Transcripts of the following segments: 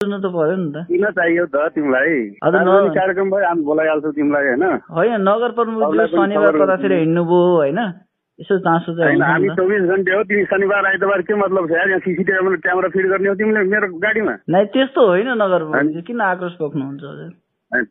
त पर्यो नि त। किन चाहियो त तिमीलाई? कार्यक्रम भयो हामी बोलाइहाल्छौँ तिमीलाई होइन? होइन नगर पनि शनिबार कतातिर हिँड्नुभयो होइन? यसो चासो चाहिँ हामी। चौबिस घन्टे हो तिमी शनिबार आइतबार के मतलब छ? यहाँ सिसिटिभीमा क्यामेरा फिट गर्ने हो तिमीले मेरो गाडीमा? नै त्यस्तो होइन नगर किन आक्रोश पोख्नुहुन्छ हजुर?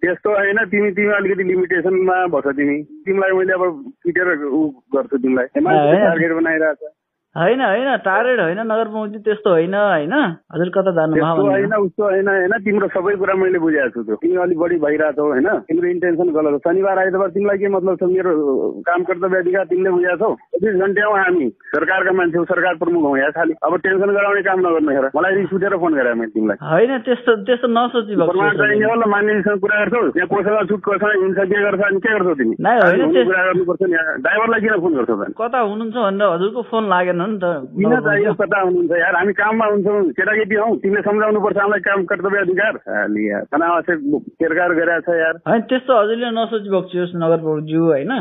त्यस्तो होइन तिमी तिमी अलिकति लिमिटेसनमा बस्छ तिमी। तिमीलाई मैले अब पिटेर उ गर्छु तिमीलाई। टार्गेट बनाइरहेको छ। होइन होइन टार्गेट होइन नगर प्रमुखज्यू त्यस्तो होइन होइन। हजुर कता जानुभयो त्यस्तो होइन उस्तो होइन होइन। तिम्रो सबै कुरा मैले बुझाएको छु त्यो। तिमी अलिक बढी भइरहेको छौ होइन? तिम्रो इन्टेन्सन गलत हो। शनिबार आइतबार तिमीलाई के मतलब छ? मेरो काम कर्तव्य अधिकार तिमीले बुझाएको छौ? चौबिस घन्टे हौ हामी सरकारका मान्छे हौ सरकार प्रमुख हौ यहाँ खालि अब टेन्सन गराउने काम नगर्नु हेर मलाई रिस उठेर फोन गरेँ मैले तिमीलाई होइन त्यस्तो त्यस्तो नसोची प्रमाण चाहिने हो ल मानिससँग कुरा गर्छौ यहाँ कोसँग छुट कोसँग हिंसा के गर्छ अनि के गर्छौ तिमी कुरा गर्नुपर्छ नि यहाँ ड्राइभरलाई किन फोन गर्छौ त कता हुनुहुन्छ भनेर हजुरको फोन लागेन नि त किन चाहियो। कता हुनुहुन्छ यार हामी काममा हुन्छौँ केटाकेटी हौ तिमीले सम्झाउनुपर्छ हामीलाई काम कर्तव्य अधिकार. हाली यार. अनावश्यक केरकार गरेको छ यार. होइन त्यस्तो हजुरले नसोची भएको छु नगर प्रमुखज्यू होइन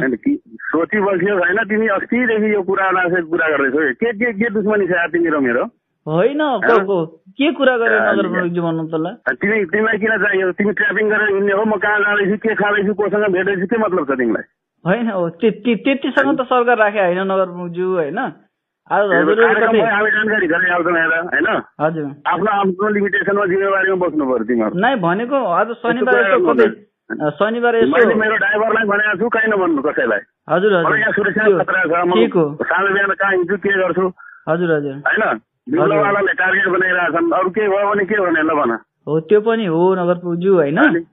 सोची बस्यो होइन तिमी अस्तिदेखि यो कुरा कुरा गर्दैछौ के के के दुश्मनी छ तिमी र मेरो होइन को- कुरा गर्यो अँ, नगर प्रमुखज्यू भन्नु त ल अनि तिमी तिमीलाई किन चाहियो तिमी ट्र्यापिङ गरेर हिँड्ने हो म कहाँ जाँदैछु के खाँदैछु कोसँग भेट्दैछु के मतलब छ तिमीलाई होइन हो त्यति त्यतिसँग त सरकार राखे होइन नगर प्रमुखज्यू होइन आफ्नो आफ्नो लिमिटेसनमा जिम्मेवारीमा बस्नु पर्यो तिमीहरू नै भनेको आज शनिबार कतै शनिबार यसो मेरो ड्राइभरलाई भनेको छु कहीँ नभन्नु कसैलाई। हजुर हजुर। सुरक्षा खतरा छ म साँझ बिहान कहाँ हिँड्छु के गर्छु? हजुर हजुर। होइन? बिउलावालाले टार्गेट बनाइरहेछन्। अरू के भयो भने के गर्ने ल भन। हो त्यो पनि हो नगर प्रमुखज्यू होइन?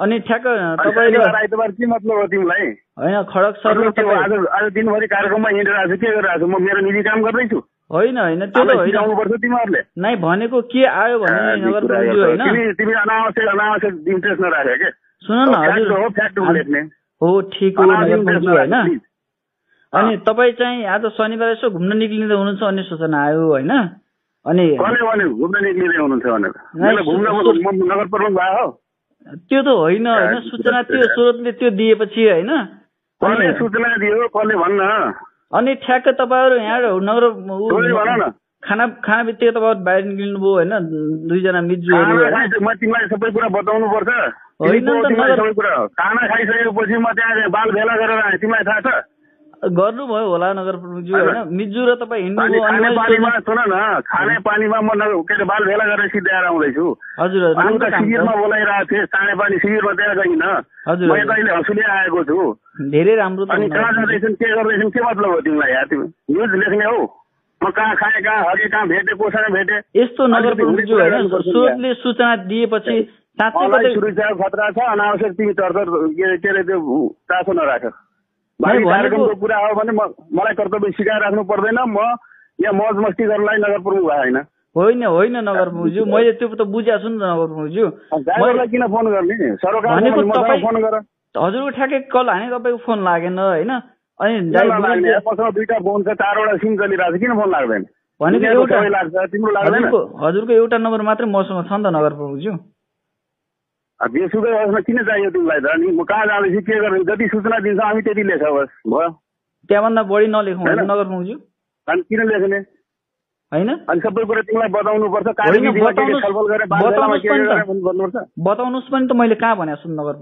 अनि- ठ्याक्क तपाईँले आइतबार के मतलब हो तिमीलाई? होइन खडक सर आज दिनभरि कार्यक्रममा हिँडिरहेको छु के गरिरहेको छु म मेरो निजी काम गर्दैछु। होइन होइन त्यो त होइन। तिमीहरूले। नै भनेको के आयो भने। होइन। तिमी अनावश्यक अनावश्यक इन्ट्रेस्ट के? सुन न हजुर। हो ठिक हो होइन। अनि तपाईँ चाहिँ आज शनिबार यसो घुम्न निक्लिँदै हुनुहुन्छ भन्ने सूचना आयो होइन? अनि घुम्न निक्लिँदै हुनुहुन्छ नगर प्रमुख भयो त्यो त होइन होइन। सूचना त्यो स्रोतले त्यो दिएपछि होइन। सूचना दियो कसले भन्न? अनि ठ्याक्क तपाईँहरू यहाँ नगर खाना खाना बित्तिकै तपाईँहरू बाहिर निक्लिनुभयो होइन? दुईजना मिजुहरू तिमीलाई सबै कुरा बताउनु पर्छ होइन खाना खाइसकेपछि म त्यहाँ बाल भेला गरेर तिमीलाई थाहा छ? गर्नुभयो होला नगर प्रमुखज्यू होइन। मिजु र तपाईँ खाने सोध्नु- सुन न खाने पानीमा म न- के अरे बाल भेला गरेर सिद्धाएर आउँदैछु। हजुर हजुर। शिविरमा बोलाइरहेको थिएँ चाँडे पानी शिविरमा त्यहाँ गइन। हजुर म। यता अहिले हँसुले आएको छु। धेरै राम्रो अनि कहाँ। जाँदैछन् के गर्दैछन् के मतलब हो तिमीलाई? यार तिमी न्युज लेख्ने हो। म कहाँ खाएँ कहाँ हगे कहाँ भेटेँ कोसँग भेटेँ? यस्तो नगर प्रमुखज्यू होइन स्रोतले सूचना दिएपछि साँच्चै सुरक्षा खतरा छ अनावश्यक तिमी चर्चर के अरे त्यो चासो नराख। कार्यक्रमको कुरा हो भने मलाई कर्तव्य सिकाएर राख्नु पर्दैन। म यहाँ मौज मस्ती गर्नलाई नगर प्रमुख भयो होइन। होइन होइन नगर प्रमुखज्यू। मैले त्यो त बुझाएको छु नि त नगर प्रमुखज्यू। किन फोन गर्ने? सरोकार फोन गर। हजुरको ठ्याक्कै कल हाने तपाईँको फोन लागेन होइन? अनि? मसँग दुईटा फोन छ चारवटा सिम चलिरहेको छ। किन फोन लाग्दैन? भनेको एउटा हजुरको एउटा नम्बर मात्रै मसँग छ नि त नगर प्रमुखज्यू। जेसुकै होस् न किन चाहियो तिमीलाई त? अनि म कहाँ जाँदैछु के गर्नु जति सूचना दिन्छ हामी त्यति लेख बस। भयो। त्यहाँभन्दा बढी नलेखौँ होइन होइन। नगर प्रमुखज्यू अनि किन लेख्ने? होइन। अनि सबै कुरा तिमीलाई बताउनु पर्छ बताउनुहोस्- पनि त। मैले कहाँ भनेको छु नगर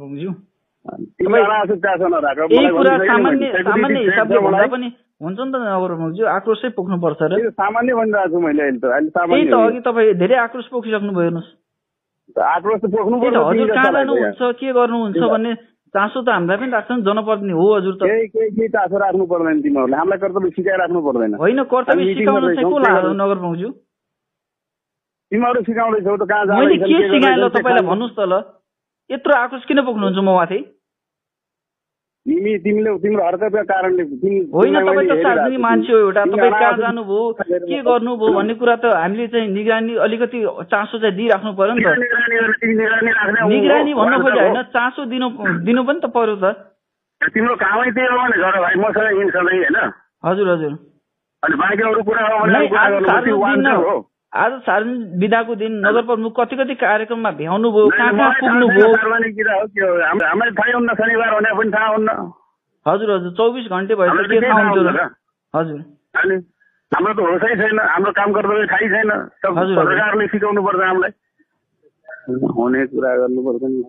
छैन सामान्य हिसाबले भन्दा। पनि हुन्छ नि त नगर प्रमुखज्यू आक्रोशै पोख्नुपर्छ र सामान्य भनिरहेको छु मैले अहिले त। अहिले त। अघि तपाईँ धेरै आक्रोश पोखिसक्नु भयो हेर्नुहोस्। आक्रोश त पोख्नु पर्छ हजुर कहाँ जानुहुन्छ के गर्नुहुन्छ। भन्ने चासो त हामीलाई पनि राख्छ नि जनप्रतिनिधि हो हजुर त। केही चासो राख्नु पर्दैन तिमीहरूले हामीलाई कर्तव्य सिकाइ राख्नु पर्दैन। होइन कर्तव्य सिकाउनु चाहिँ को लाग्यो नगर प्रमुखज्यू तिमीहरू सिकाउँदैछौ त कहाँ मैले जाँदैछन्, के सिकाएँ ल तपाईँलाई भन्नुहोस् त ल। यत्रो आक्रोश किन पोख्नुहुन्छ म माथि तिमी तिमीले तिम्रो हरकतका कारणले तिमी- होइन तपाईँ त सार्वजनिक मान्छे। हो एउटा तिमी तपाईँ कहाँ अनावश्यक- जानुभयो के गर्नुभयो भन्ने कुरा त हामीले चाहिँ निगरानी अलिकति चासो चाहिँ दिइराख्नु पर्यो नि त। निगरानी भन्नु खोजे। होइन चासो दिनु दिनु पनि त पर्यो त। तिम्रो कामै त्यही हो भाइ मसँग हिँड्छ सधैँ होइन? हजुर हजुर। अनि बाँकी अरू कुरा आज सार्वजनिक विधाको दिन नगर प्रमुख कति कति कार्यक्रममा भ्याउनु भयो कहाँ कहाँ थाहा हुन्न हजुर हजुर चौबिस घन्टे भएपछि के थाहा हुन्थ्यो र। हजुर। हाम्रो त होसै छैन हाम्रो काम कर्तव्य थाहै छैन। सरकारले सिकाउनु पर्छ हामीलाई। हुने कुरा गर्नुपर्छ नि।